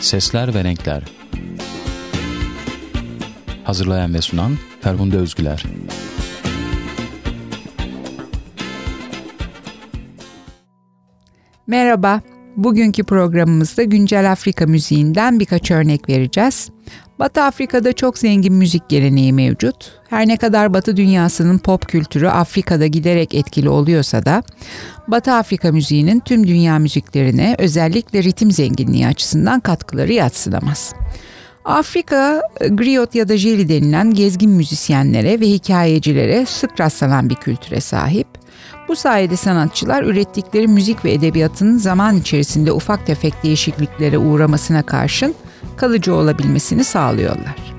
Sesler ve Renkler Hazırlayan ve sunan Ferhunde Özgüler Merhaba, bugünkü programımızda güncel Afrika müziğinden birkaç örnek vereceğiz. Batı Afrika'da çok zengin müzik geleneği mevcut. Her ne kadar Batı dünyasının pop kültürü Afrika'da giderek etkili oluyorsa da Batı Afrika müziğinin tüm dünya müziklerine özellikle ritim zenginliği açısından katkıları yatsınamaz. Afrika, griot ya da jeli denilen gezgin müzisyenlere ve hikayecilere sık rastlanan bir kültüre sahip. Bu sayede sanatçılar ürettikleri müzik ve edebiyatın zaman içerisinde ufak tefek değişikliklere uğramasına karşın kalıcı olabilmesini sağlıyorlar.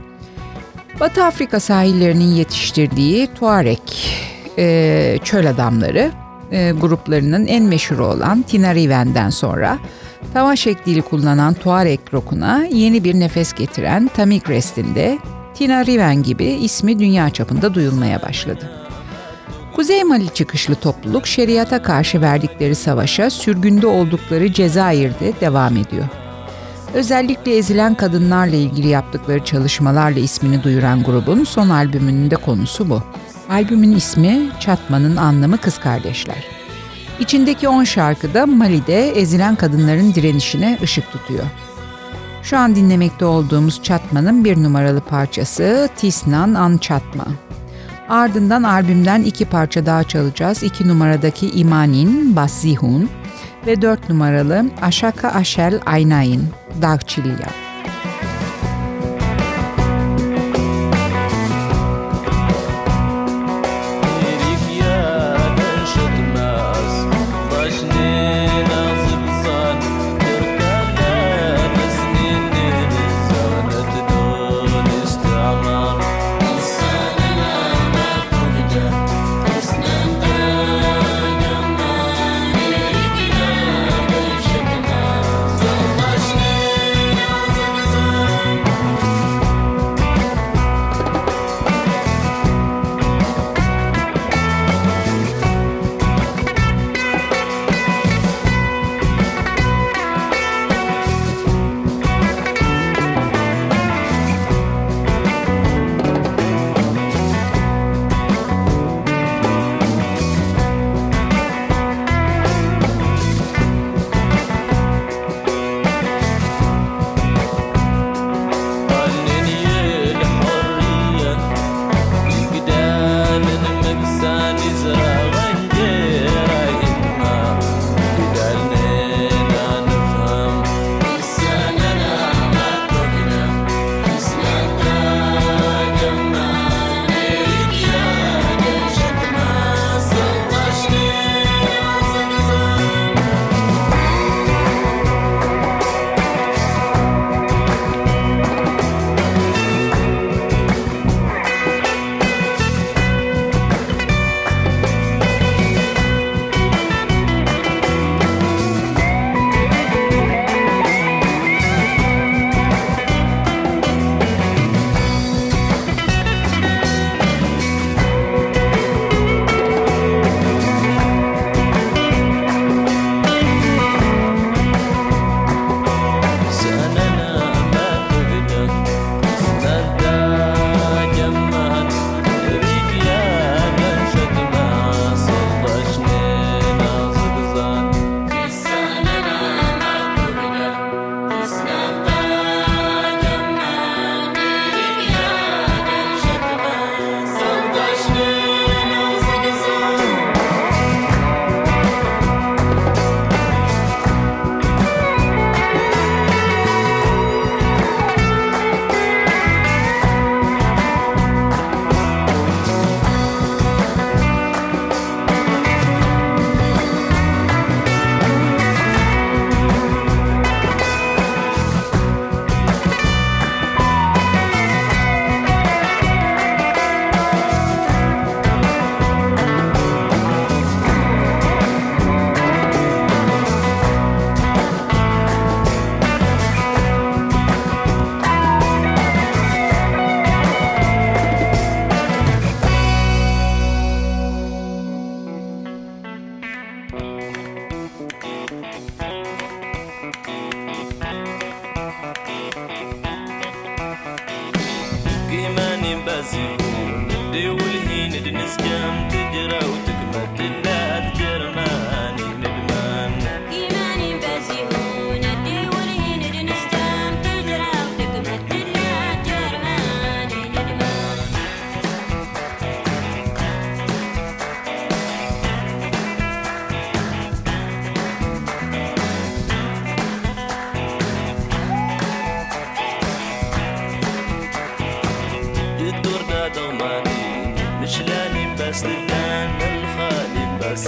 Batı Afrika sahillerinin yetiştirdiği Tuareg e, çöl adamları e, gruplarının en meşhuru olan Tinariven'den sonra Tavaşek dili kullanan Tuareg rock'una yeni bir nefes getiren Tamik Rest'inde Tinariven gibi ismi dünya çapında duyulmaya başladı. Kuzey Mali çıkışlı topluluk şeriata karşı verdikleri savaşa sürgünde oldukları Cezayir'de devam ediyor. Özellikle ezilen kadınlarla ilgili yaptıkları çalışmalarla ismini duyuran grubun son albümünün de konusu bu. Albümün ismi Çatma'nın anlamı kız kardeşler. İçindeki 10 şarkıda Mali'de ezilen kadınların direnişine ışık tutuyor. Şu an dinlemekte olduğumuz Çatma'nın bir numaralı parçası Tisnan An Çatma. Ardından albümden iki parça daha çalacağız. İki numaradaki İmanin, Bas Zihun ve dört numaralı Aşaka Aşel Aynayin, Dağçilya.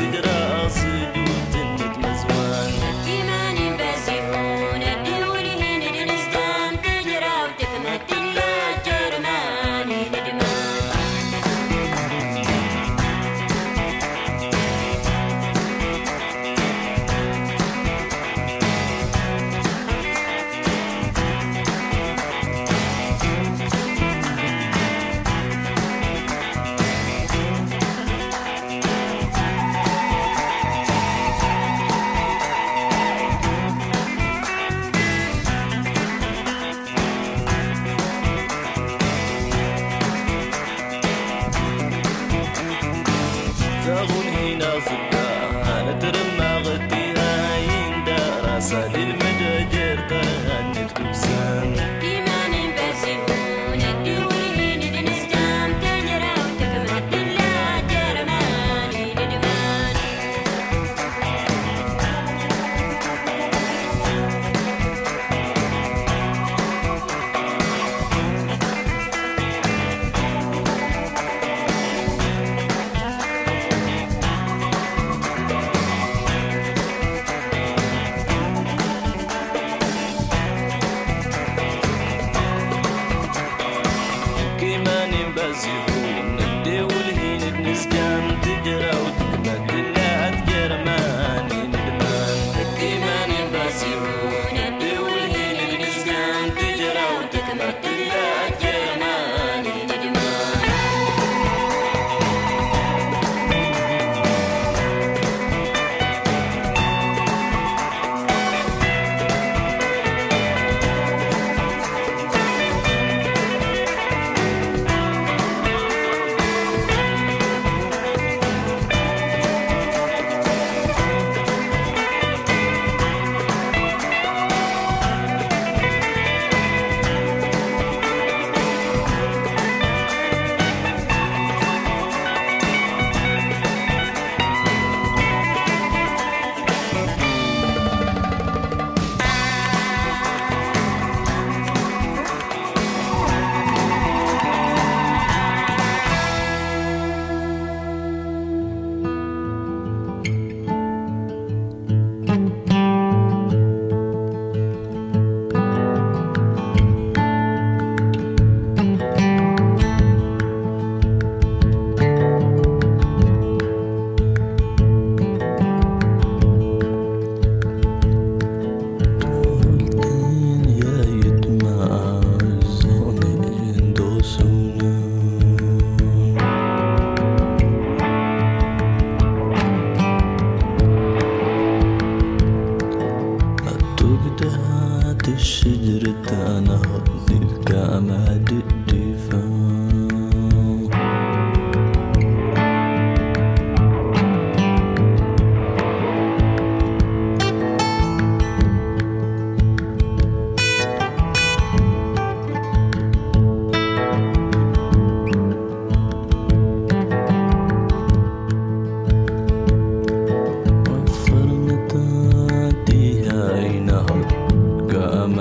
it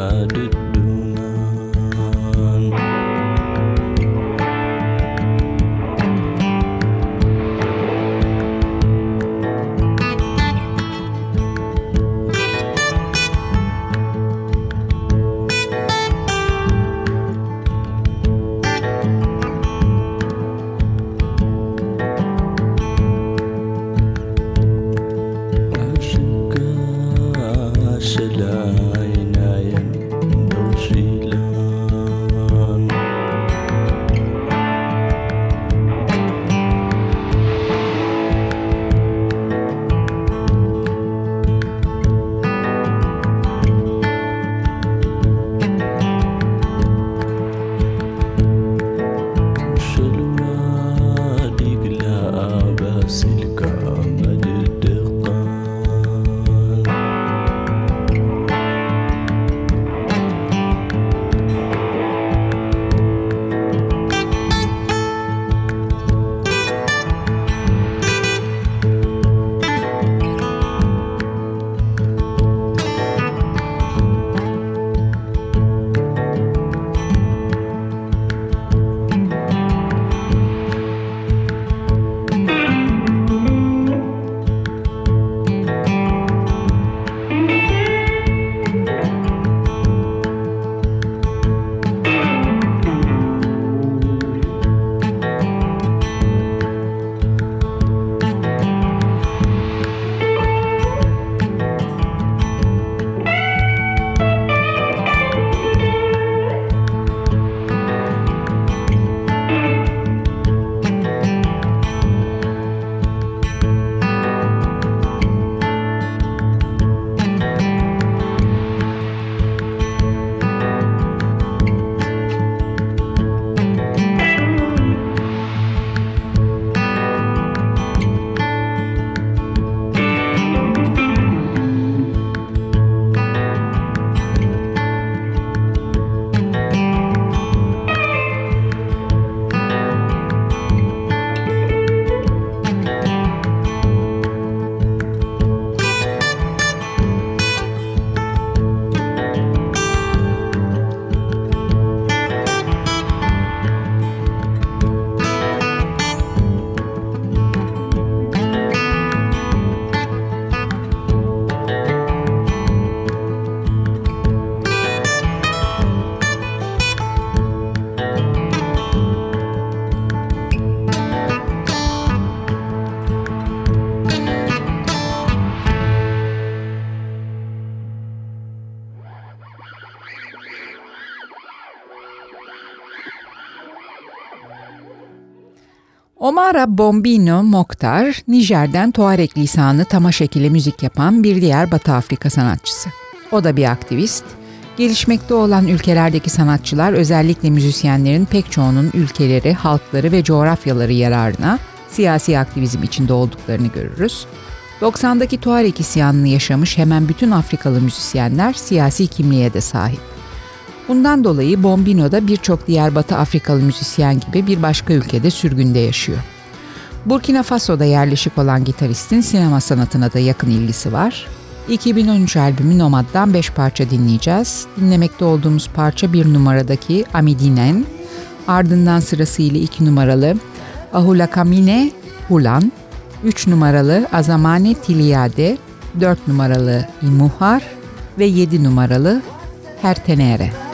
I did Omara Bombino Mokhtar, Nijer'den Tuareg lisanı tamaşek ile müzik yapan bir diğer Batı Afrika sanatçısı. O da bir aktivist. Gelişmekte olan ülkelerdeki sanatçılar özellikle müzisyenlerin pek çoğunun ülkeleri, halkları ve coğrafyaları yararına siyasi aktivizm içinde olduklarını görürüz. 90'daki Tuareg isyanını yaşamış hemen bütün Afrikalı müzisyenler siyasi kimliğe de sahip. Bundan dolayı Bombino da birçok diğer Batı Afrikalı müzisyen gibi bir başka ülkede sürgünde yaşıyor. Burkina Faso'da yerleşik olan gitaristin sinema sanatına da yakın ilgisi var. 2013 albümü Nomad'dan 5 parça dinleyeceğiz. Dinlemekte olduğumuz parça bir numaradaki Amidinen, ardından sırasıyla 2 numaralı Ahulakamine Hulan, 3 numaralı Azamane Tiliade, 4 numaralı İmuhar ve 7 numaralı Hertenere.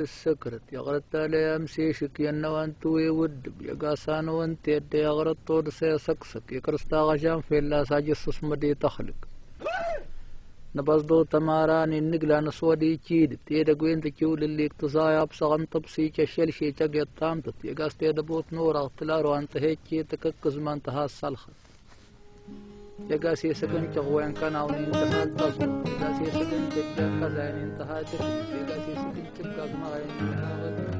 السكرت. يغرت عليها مسيشك ينوانتو يودب يقاسان وانت يد يغرت طول سيسكسك. يكرستا غشام في الله ساجسس مدي تخلق. نبصدو تماران النقلا نسودي تشيد تيدا قوين تكيول اللي اقتصايا بصغن طبسي كشل شي تقي الطامتت يقاس تيدا بوت نور اغتلارو انت هيك تككز ما انتهى السلخت يقاسي سكن تغوين كان او انتهى التصل يقاسي سكن تبدا كذا انتهى تكن يقاسي سكن تبقى ما انتهى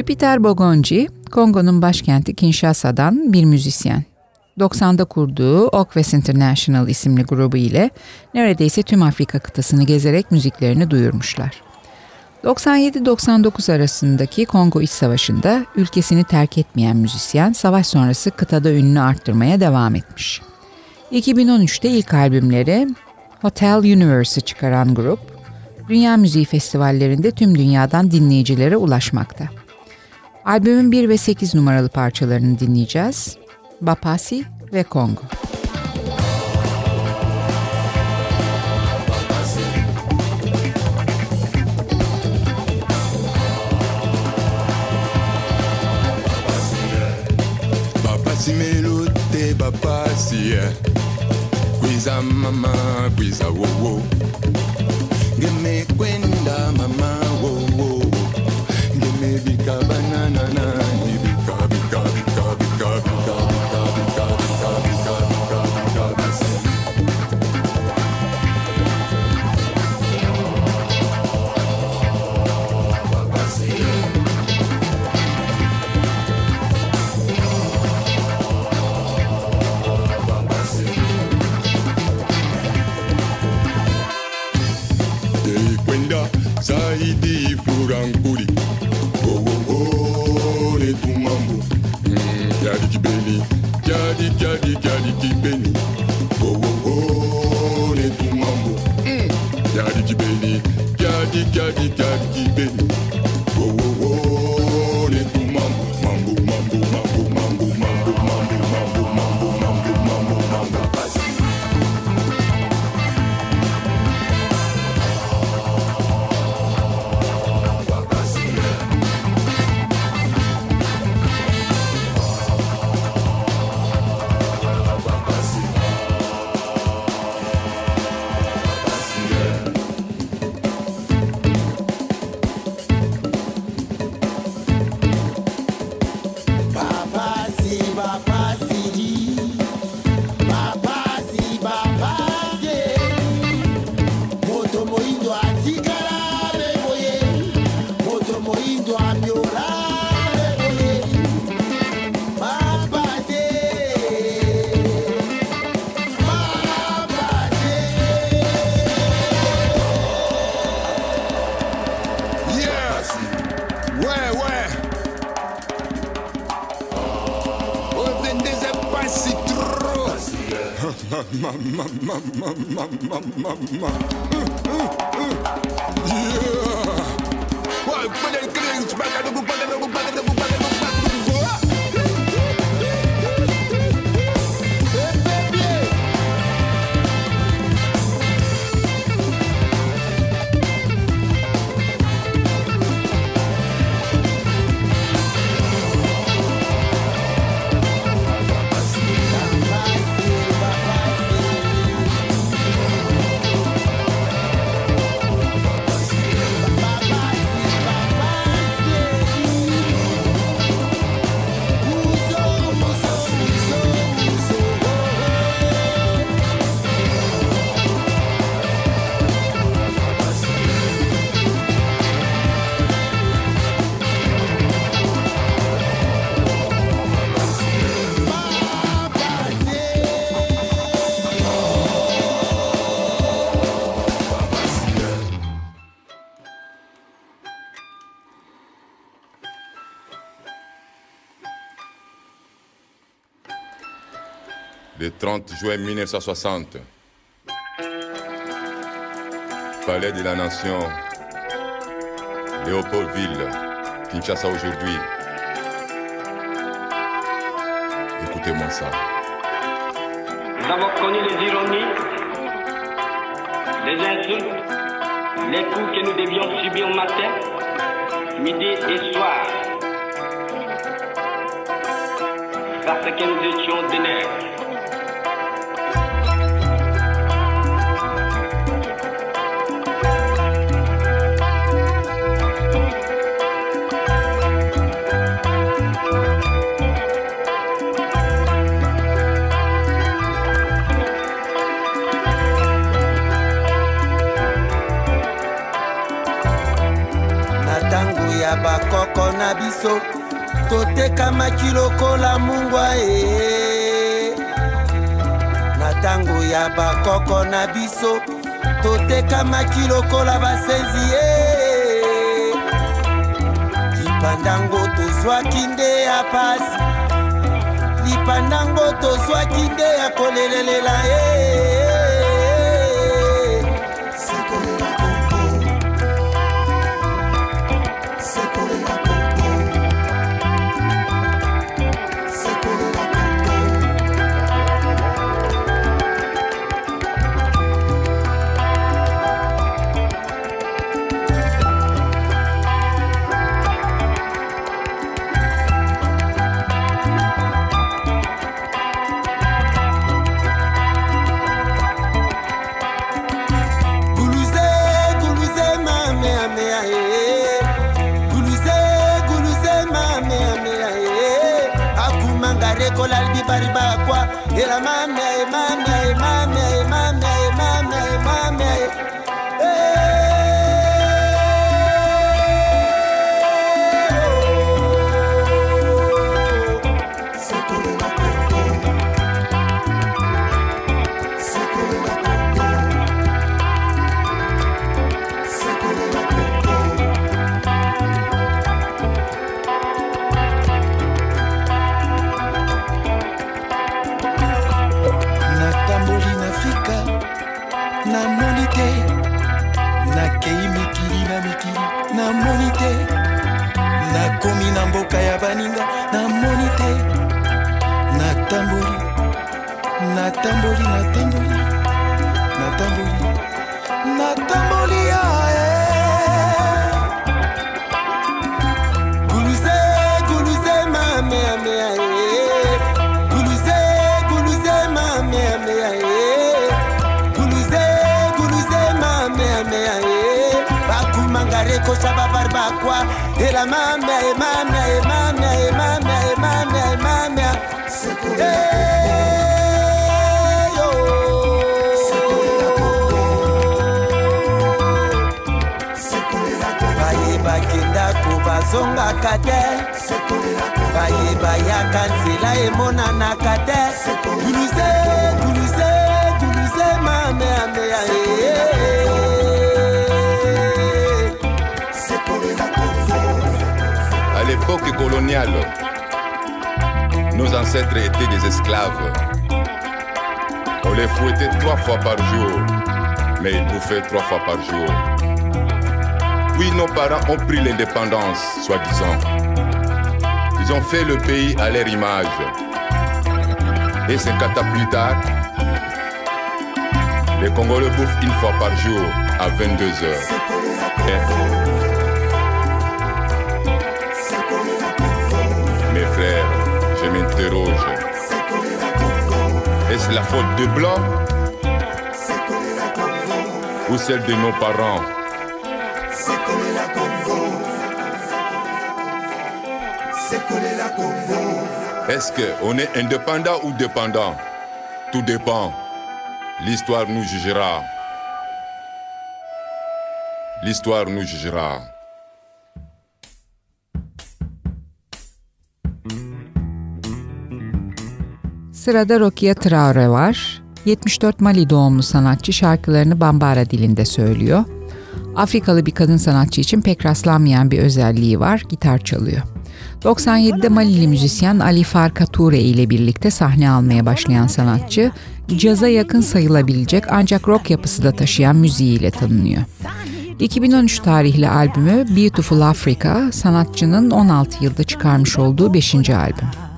Jupiter Bogonji, Kongo'nun başkenti Kinshasa'dan bir müzisyen. 90'da kurduğu Oakwest International isimli grubu ile neredeyse tüm Afrika kıtasını gezerek müziklerini duyurmuşlar. 97-99 arasındaki Kongo İç Savaşı'nda ülkesini terk etmeyen müzisyen savaş sonrası kıtada ününü arttırmaya devam etmiş. 2013'te ilk albümleri Hotel Universe'ı çıkaran grup, dünya müziği festivallerinde tüm dünyadan dinleyicilere ulaşmakta. Albümün 1 ve 8 numaralı parçalarını dinleyeceğiz. Bapasi ve Kongo. Bapasi melote bapasi Kwiza mama kwiza wo wo Ngeme kwenda mama jadi jadi kibeni oh, oh, oh, le tumambo mm, jadi kibeni jadi jadi jadi kibeni Yeah. Well, juin 1960, Palais de la Nation, Léopoldville, Kinshasa aujourd'hui. Écoutez-moi ça. Nous avons connu les ironies, les insultes, les coups que nous devions subir matin, midi et soir. Parce que nous étions des. Bakoko na biso totekamaki lokola mungwa e. Na ntango ya bakoko na biso totekamaki lokola basenzi e. Lipandango tozwaki nde ya pasi lipandango tozwaki nde ya kolelelela e. guluze kwa ila mama mama mama mama namoni te. Nakomi na mboka ya baninga namoni te. Natamboli natamboli natamboli natamboli natamboli que la mamia, y mamia, y mamia, y mamia, y mamia, y mamia. Hey, oh. bayebaki ndako bazongaka te bayebayaka nzela emonanaka te duluze duluze duluze mameameae l'époque coloniale, nos ancêtres étaient des esclaves. On les fouettait trois fois par jour, mais ils bouffaient trois fois par jour. Puis nos parents ont pris l'indépendance, soi-disant. Ils ont fait le pays à leur image. Et cinquante ans plus tard, les Congolais bouffent une fois par jour à 22 heures. Est-ce la faute de Blanc ou celle de nos parents? Est-ce qu'on est indépendant ou dépendant? Tout dépend. L'histoire nous jugera. L'histoire nous jugera. Sırada Rokia Traore var. 74 Mali doğumlu sanatçı şarkılarını Bambara dilinde söylüyor. Afrikalı bir kadın sanatçı için pek rastlanmayan bir özelliği var, gitar çalıyor. 97'de Malili müzisyen Ali Farka Toure ile birlikte sahne almaya başlayan sanatçı, caza yakın sayılabilecek ancak rock yapısı da taşıyan müziğiyle tanınıyor. 2013 tarihli albümü Beautiful Africa, sanatçının 16 yılda çıkarmış olduğu 5. albüm.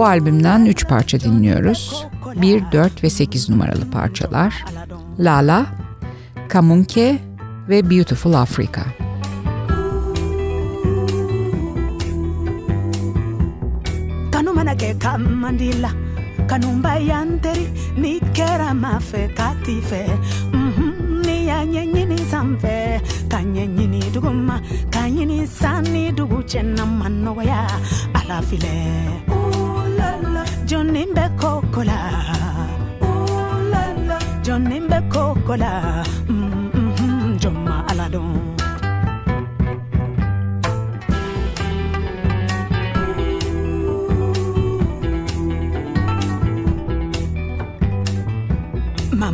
Bu albümden 3 parça dinliyoruz. 1, 4 ve 8 numaralı parçalar. Lala, Kamunke ve Beautiful Africa. kanu mana kɛ ka mandi la kanumba yanteri ni Johnny Becocola. Ooh la la. Johnny Becocola. Mm hmm. Joma Aladon.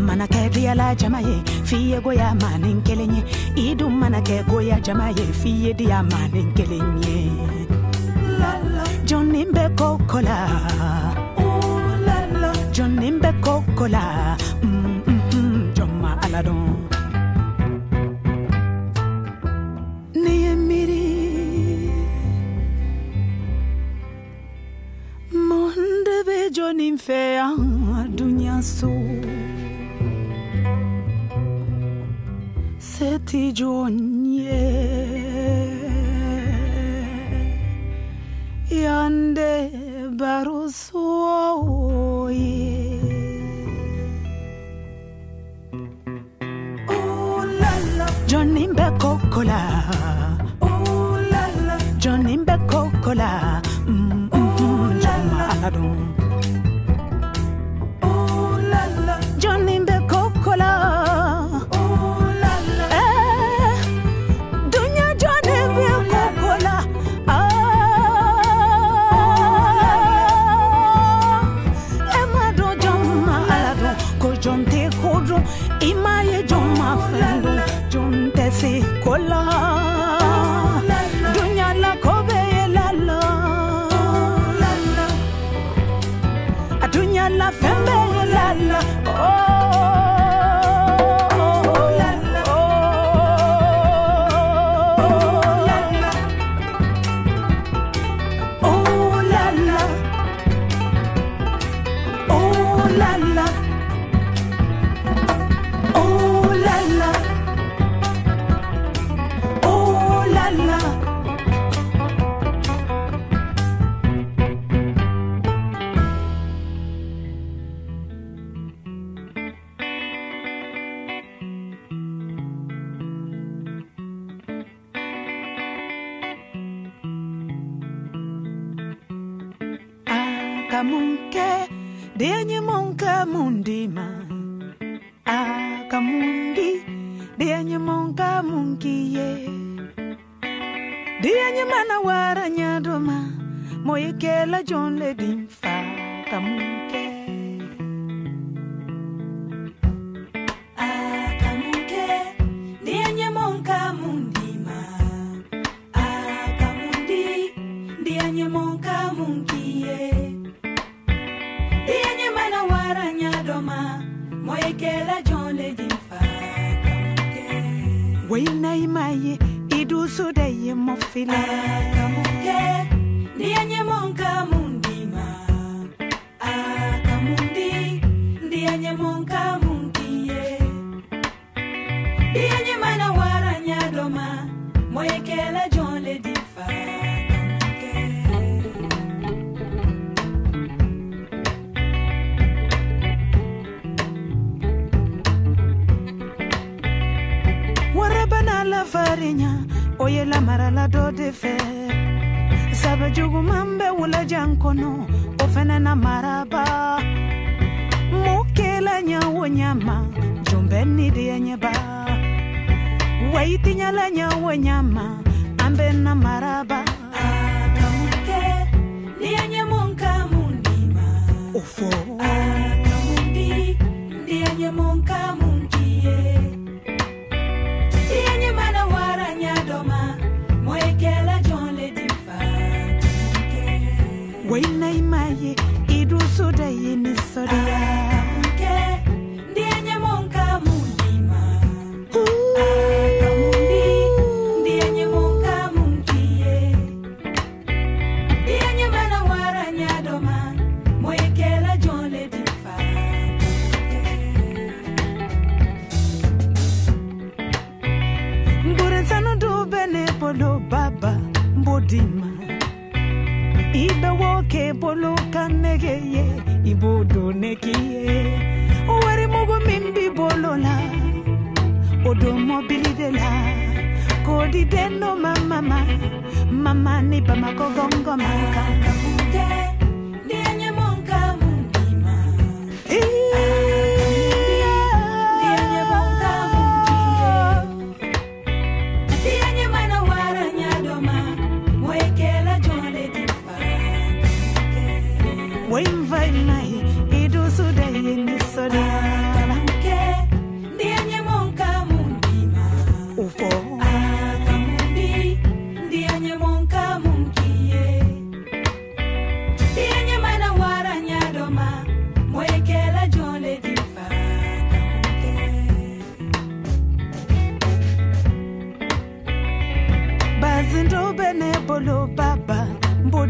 mana kɛ diyala jama fiye goya manin kelen ye i mana kɛ goya jama fiye diya manin kelen la la bɛ ko ko la Coca-Cola. Mm -mm Joma Aladon. Niemiri. Monde vejo nimfea dunyasu. Seti jonye. Yande barusuo. chocolate. bɛ wulɛjan kɔnɔ o fɛnɛ na maraba. Ɲa wo ɲama bɛ ni deya ɲɛba wayitiɲala ɲa wo ɲama an na maraba. O fɔ When I may, it also day in boloka ndenge ye ibodoneki ye. Owari mogo min bolola odo mobili de la. Kodi deno mama mama ni bamako gongomaka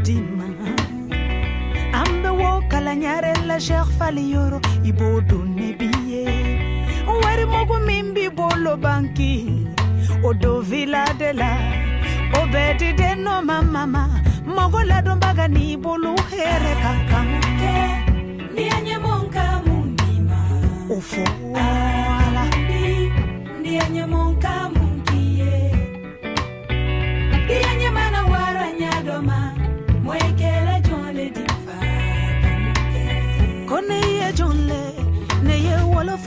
dima ambe wo kalanyare la sheikh fali yoro ibodo nebiye. Wari mogu mimbi bolo banki. Odo villa de la obedi de no mama mogo la don baga ni bolo here kakamuke ni anye monka munima ufu ala ni anye monka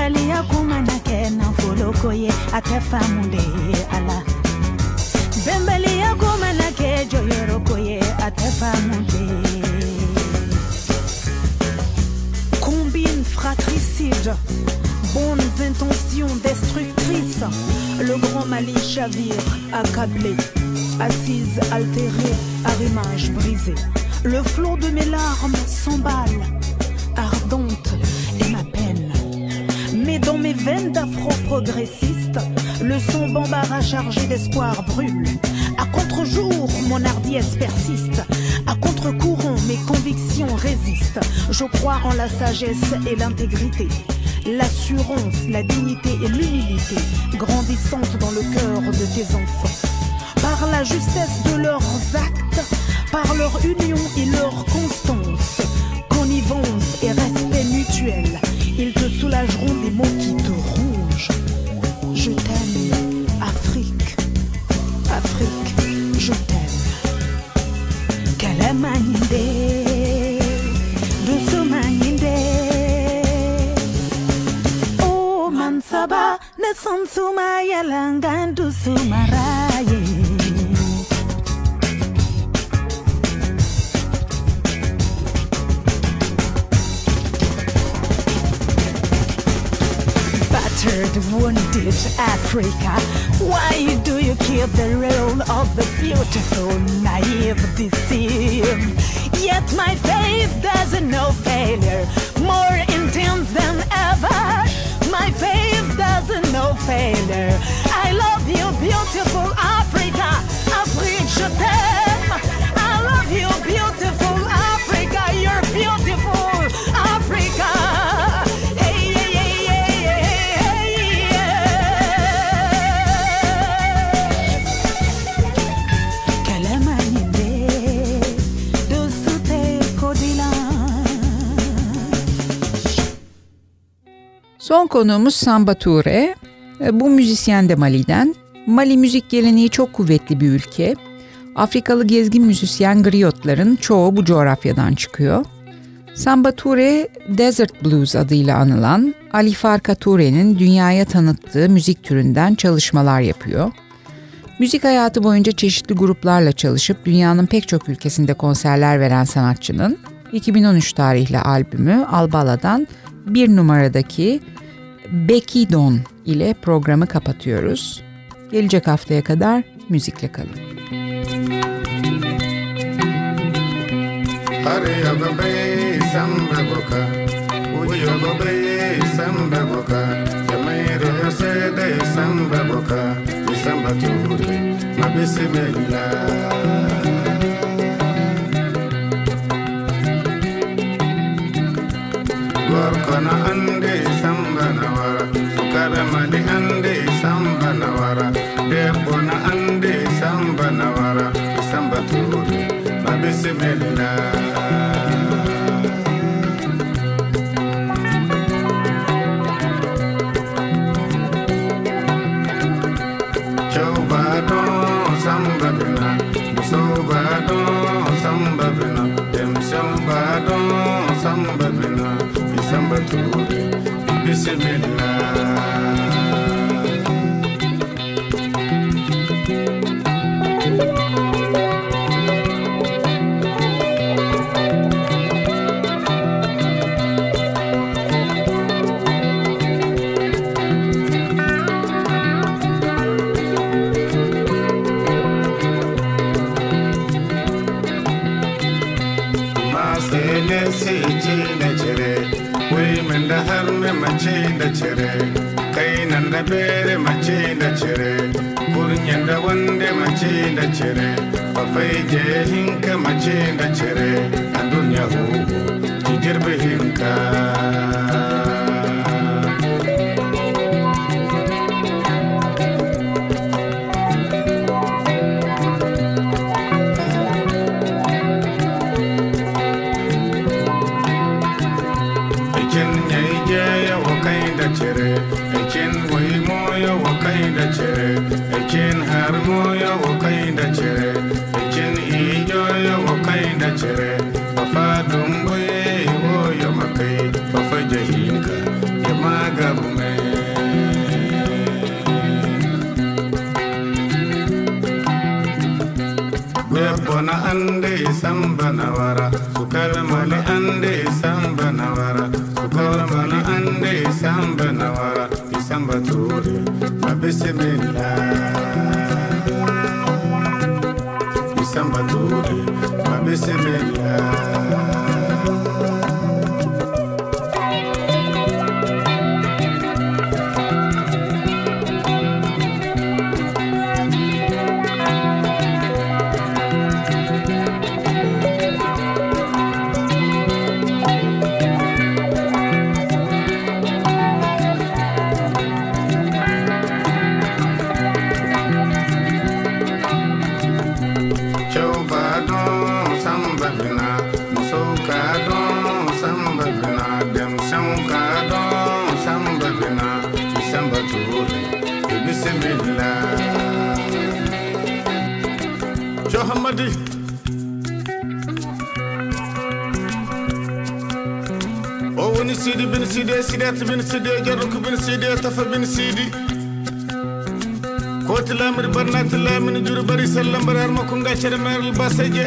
baliya kun mana kɛ nafoloko ye a tɛ faamu de ye a la bɛnbaliya kun mana kɛ jɔyɔrɔko ye a tɛ faamu de ye. Combine fratricide bonnes intentions destructrices. Le grand Mali chavire accablé assise altérée arrimage brisé. Le flot de mes larmes s'emballe ardente mais dans mes veines d'afro-progressiste, le son bambara chargé d'espoir brûle. À contre-jour, mon hardiesse persiste. À contre-courant, mes convictions résistent. Je crois en la sagesse et l'intégrité. L'assurance, la dignité et l'humilité grandissantes dans le cœur de tes enfants. Par la justesse de leurs actes, par leur union et leur constance, connivence et respect mutuel, ils te soulageront kelangan sumaraye battered, wounded Africa. Why do you keep the role of the beautiful, naive, deceived? Yet my faith doesn't know failure, more intense than ever. My faith failure. I love you, beautiful Africa. Afrique, je t'aime. I love you, beautiful Africa. You're beautiful, Africa. Son konuğumuz Samba Toure. E, Bu müzisyen de Mali'den. Mali müzik geleneği çok kuvvetli bir ülke. Afrikalı gezgin müzisyen griyotların çoğu bu coğrafyadan çıkıyor. Samba Toure, Desert Blues adıyla anılan Ali Farka Toure'nin dünyaya tanıttığı müzik türünden çalışmalar yapıyor. Müzik hayatı boyunca çeşitli gruplarla çalışıp dünyanın pek çok ülkesinde konserler veren sanatçının 2013 tarihli albümü Albala'dan bir numaradaki Becky Don ile programı kapatıyoruz. Gelecek haftaya kadar müzikle kalın. Hare nawara adamadi ande samba nawara. Debbo na ande samba nawara. Samba tuudu ma bisimilla cewbaɗo samba bina. Musobaɗo samba bina. Dem cewbaɗo samba bina. I samba tuudu kiss at. mere machinda chere kurnyanda wande machinda chere afai je hinka machinda chere andunya hu jirbe hinka sona ande samba nawara sukal ande samba nawara sukal ande samba nawara isamba tore babesemela isamba tore babesemela سيدي سيدات بن سيدي جرك بن سيدي تف بن سيدي كوت لامر برنات لامن جور بري سلم برار مكونغا شرمر الباسجي